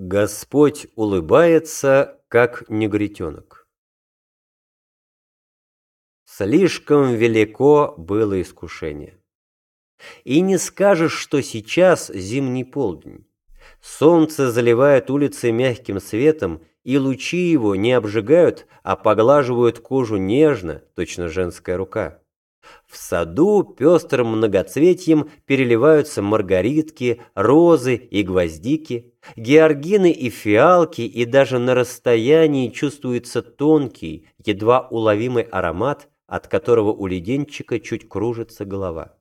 Господь улыбается, как негритенок. Слишком велико было искушение. И не скажешь, что сейчас зимний полдень. Солнце заливает улицы мягким светом, и лучи его не обжигают, а поглаживают кожу нежно, точно женская рука. В саду пестрым многоцветьем переливаются маргаритки, розы и гвоздики, георгины и фиалки, и даже на расстоянии чувствуется тонкий, едва уловимый аромат, от которого у леденчика чуть кружится голова.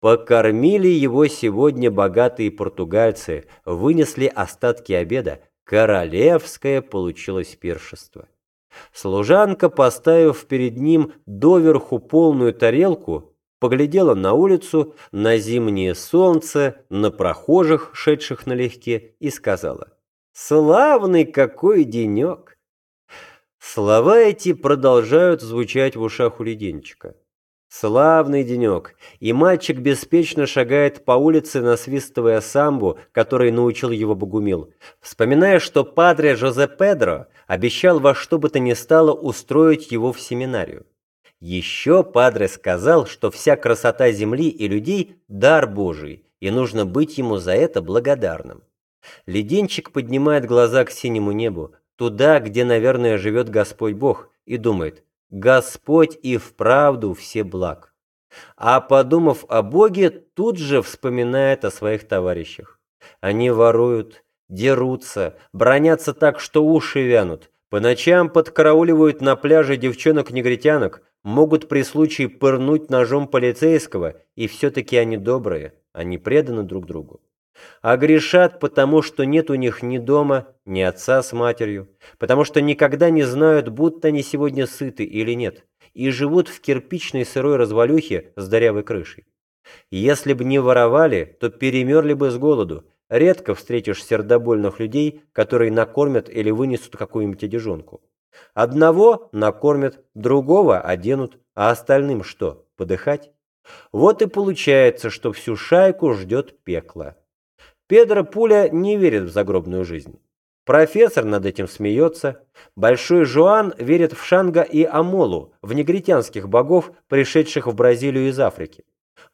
Покормили его сегодня богатые португальцы, вынесли остатки обеда, королевское получилось пиршество. Служанка, поставив перед ним доверху полную тарелку, поглядела на улицу, на зимнее солнце, на прохожих, шедших налегке, и сказала «Славный какой денек!» Слова эти продолжают звучать в ушах у леденчика. Славный денек, и мальчик беспечно шагает по улице, насвистывая самбу, который научил его Богумил, вспоминая, что падре Жозе Педро обещал во что бы то ни стало устроить его в семинарию. Еще падре сказал, что вся красота земли и людей – дар Божий, и нужно быть ему за это благодарным. Леденчик поднимает глаза к синему небу, туда, где, наверное, живет Господь Бог, и думает – Господь и вправду все благ. А подумав о Боге, тут же вспоминает о своих товарищах. Они воруют, дерутся, бронятся так, что уши вянут, по ночам подкарауливают на пляже девчонок-негритянок, могут при случае пырнуть ножом полицейского, и все-таки они добрые, они преданы друг другу а грешат потому, что нет у них ни дома, ни отца с матерью, потому что никогда не знают, будто они сегодня сыты или нет, и живут в кирпичной сырой развалюхе с дырявой крышей. Если бы не воровали, то перемерли бы с голоду. Редко встретишь сердобольных людей, которые накормят или вынесут какую-нибудь одежонку. Одного накормят, другого оденут, а остальным что, подыхать? Вот и получается, что всю шайку ждет пекло. Педро Пуля не верит в загробную жизнь. Профессор над этим смеется. Большой Жуан верит в Шанга и Амолу, в негритянских богов, пришедших в Бразилию из Африки.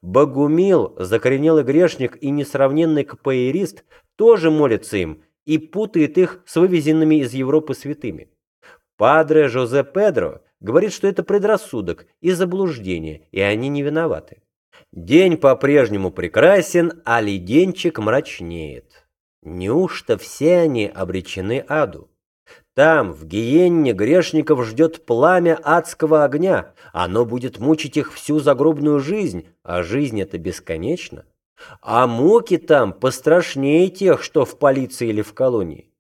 Богумил, закоренелый грешник и несравненный капоэрист, тоже молится им и путает их с вывезенными из Европы святыми. Падре Жозе Педро говорит, что это предрассудок и заблуждение, и они не виноваты. День по-прежнему прекрасен, а леденчик мрачнеет. Неужто все они обречены аду? Там, в гиенне, грешников ждет пламя адского огня. Оно будет мучить их всю загробную жизнь, а жизнь это бесконечно. А муки там пострашнее тех, что в полиции или в колонии.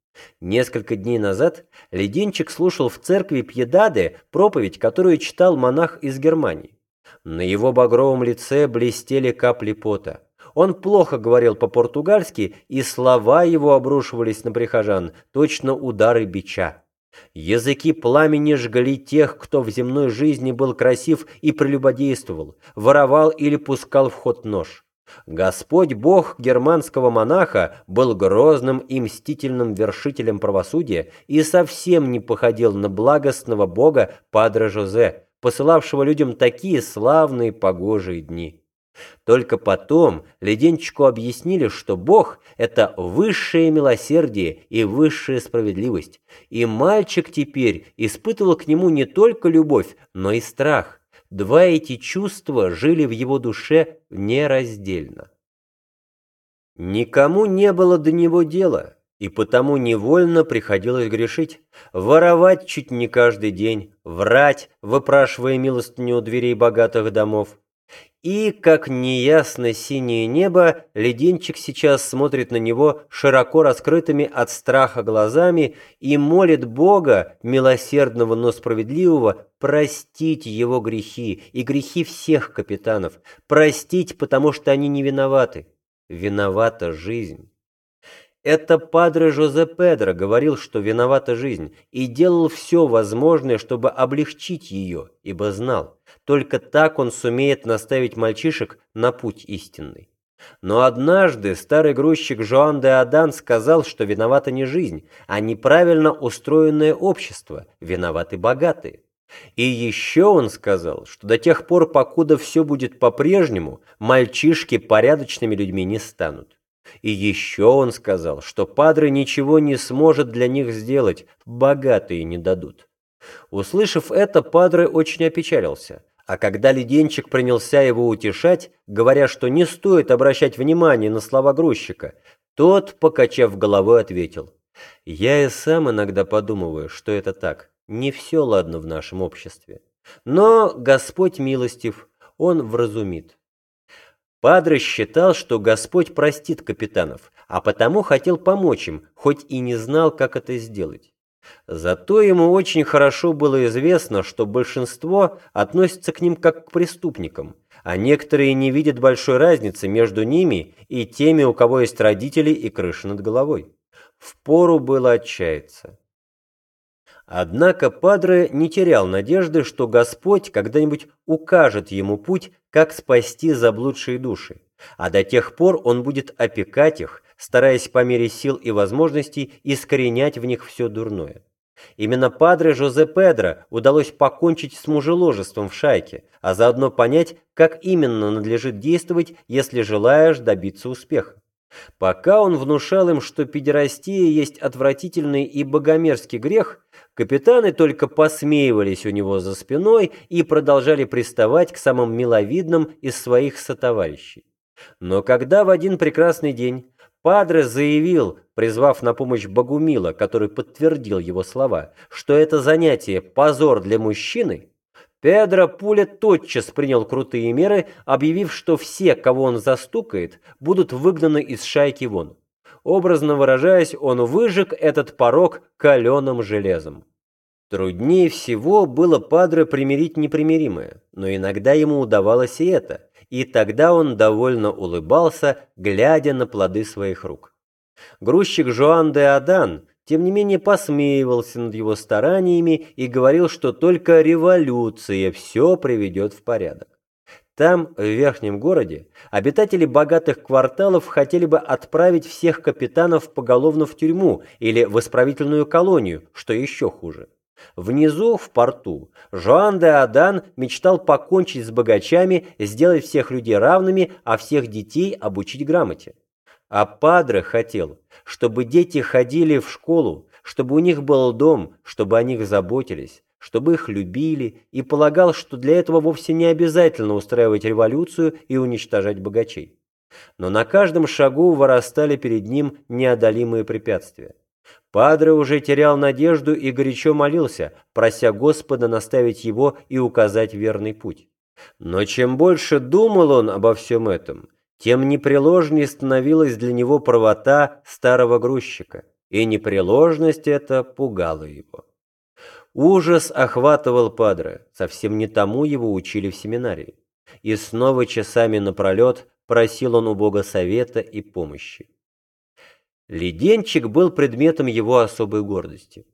Несколько дней назад Леденчик слушал в церкви Пьедады проповедь, которую читал монах из Германии. На его багровом лице блестели капли пота. Он плохо говорил по-португальски, и слова его обрушивались на прихожан, точно удары бича. Языки пламени жгли тех, кто в земной жизни был красив и прелюбодействовал, воровал или пускал в ход нож. Господь Бог германского монаха был грозным и мстительным вершителем правосудия и совсем не походил на благостного бога Падре Жозе, посылавшего людям такие славные погожие дни. Только потом Леденчику объяснили, что Бог – это высшее милосердие и высшая справедливость, и мальчик теперь испытывал к нему не только любовь, но и страх. Два эти чувства жили в его душе нераздельно. Никому не было до него дела, и потому невольно приходилось грешить, воровать чуть не каждый день, врать, выпрашивая милостыню у дверей богатых домов. И, как неясно синее небо, леденчик сейчас смотрит на него широко раскрытыми от страха глазами и молит Бога, милосердного, но справедливого, простить его грехи и грехи всех капитанов, простить, потому что они не виноваты. Виновата жизнь. Это падре Жозе Педро говорил, что виновата жизнь, и делал все возможное, чтобы облегчить ее, ибо знал, только так он сумеет наставить мальчишек на путь истинный. Но однажды старый грузчик Жоан де Адан сказал, что виновата не жизнь, а неправильно устроенное общество, виноваты богатые. И еще он сказал, что до тех пор, покуда все будет по-прежнему, мальчишки порядочными людьми не станут. И еще он сказал, что Падре ничего не сможет для них сделать, богатые не дадут. Услышав это, Падре очень опечалился. А когда леденчик принялся его утешать, говоря, что не стоит обращать внимание на слова грузчика, тот, покачав головой, ответил, «Я и сам иногда подумываю, что это так. Не все ладно в нашем обществе. Но Господь милостив, Он вразумит». Падре считал, что Господь простит капитанов, а потому хотел помочь им, хоть и не знал, как это сделать. Зато ему очень хорошо было известно, что большинство относится к ним как к преступникам, а некоторые не видят большой разницы между ними и теми, у кого есть родители и крыша над головой. Впору было отчаяться. Однако Падре не терял надежды, что Господь когда-нибудь укажет ему путь, как спасти заблудшие души, а до тех пор он будет опекать их, стараясь по мере сил и возможностей искоренять в них все дурное. Именно Падре Жозе Педро удалось покончить с мужеложеством в шайке, а заодно понять, как именно надлежит действовать, если желаешь добиться успеха. Пока он внушал им, что педерастия есть отвратительный и богомерзкий грех, капитаны только посмеивались у него за спиной и продолжали приставать к самым миловидным из своих сотоварищей. Но когда в один прекрасный день Падре заявил, призвав на помощь Богумила, который подтвердил его слова, что это занятие – позор для мужчины, Педро Пуля тотчас принял крутые меры, объявив, что все, кого он застукает, будут выгнаны из шайки вон. Образно выражаясь, он выжег этот порог каленым железом. Труднее всего было Падре примирить непримиримое, но иногда ему удавалось и это – и тогда он довольно улыбался, глядя на плоды своих рук. Грузчик Жоан де Адан, тем не менее, посмеивался над его стараниями и говорил, что только революция все приведет в порядок. Там, в верхнем городе, обитатели богатых кварталов хотели бы отправить всех капитанов поголовно в тюрьму или в исправительную колонию, что еще хуже. Внизу, в порту, Жоан де Адан мечтал покончить с богачами, сделать всех людей равными, а всех детей обучить грамоте. А Падре хотел, чтобы дети ходили в школу, чтобы у них был дом, чтобы о них заботились, чтобы их любили, и полагал, что для этого вовсе не обязательно устраивать революцию и уничтожать богачей. Но на каждом шагу вырастали перед ним неодолимые препятствия. Падре уже терял надежду и горячо молился, прося Господа наставить его и указать верный путь. Но чем больше думал он обо всем этом, тем непреложнее становилась для него правота старого грузчика, и непреложность эта пугала его. Ужас охватывал Падре, совсем не тому его учили в семинарии. И снова часами напролет просил он у Бога совета и помощи. Леденчик был предметом его особой гордости.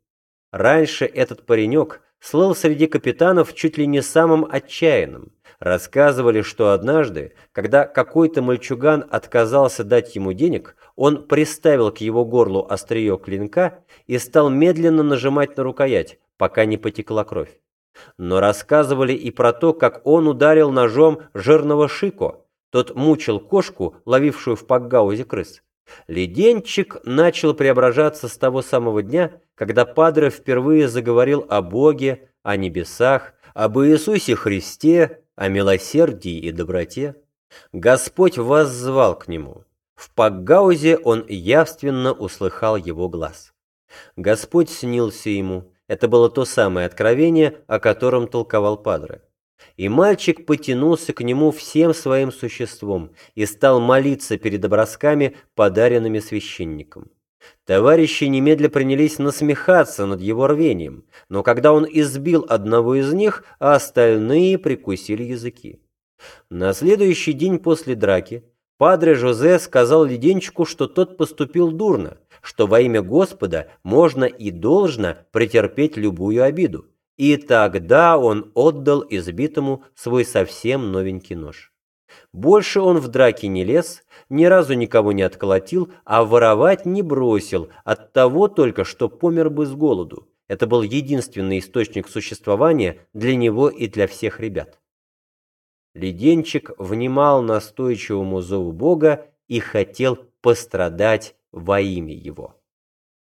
Раньше этот паренек слыл среди капитанов чуть ли не самым отчаянным. Рассказывали, что однажды, когда какой-то мальчуган отказался дать ему денег, он приставил к его горлу острие клинка и стал медленно нажимать на рукоять, пока не потекла кровь. Но рассказывали и про то, как он ударил ножом жирного Шико. Тот мучил кошку, ловившую в пакгаузе крыс. Леденчик начал преображаться с того самого дня, когда Падре впервые заговорил о Боге, о небесах, об Иисусе Христе, о милосердии и доброте. Господь воззвал к нему. В Пакгаузе он явственно услыхал его глаз. Господь снился ему. Это было то самое откровение, о котором толковал Падре. И мальчик потянулся к нему всем своим существом и стал молиться перед образками, подаренными священником. Товарищи немедля принялись насмехаться над его рвением, но когда он избил одного из них, а остальные прикусили языки. На следующий день после драки Падре Жозе сказал Леденчику, что тот поступил дурно, что во имя Господа можно и должно претерпеть любую обиду. И тогда он отдал избитому свой совсем новенький нож. Больше он в драке не лез, ни разу никого не отколотил, а воровать не бросил, от того только, что помер бы с голоду. Это был единственный источник существования для него и для всех ребят. Леденчик внимал настойчивому зову Бога и хотел пострадать во имя его.